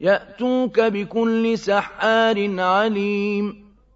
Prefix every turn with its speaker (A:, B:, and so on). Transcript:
A: يَأْتُوكَ بِكُلِّ سَحَّارٍ عَلِيمٍ.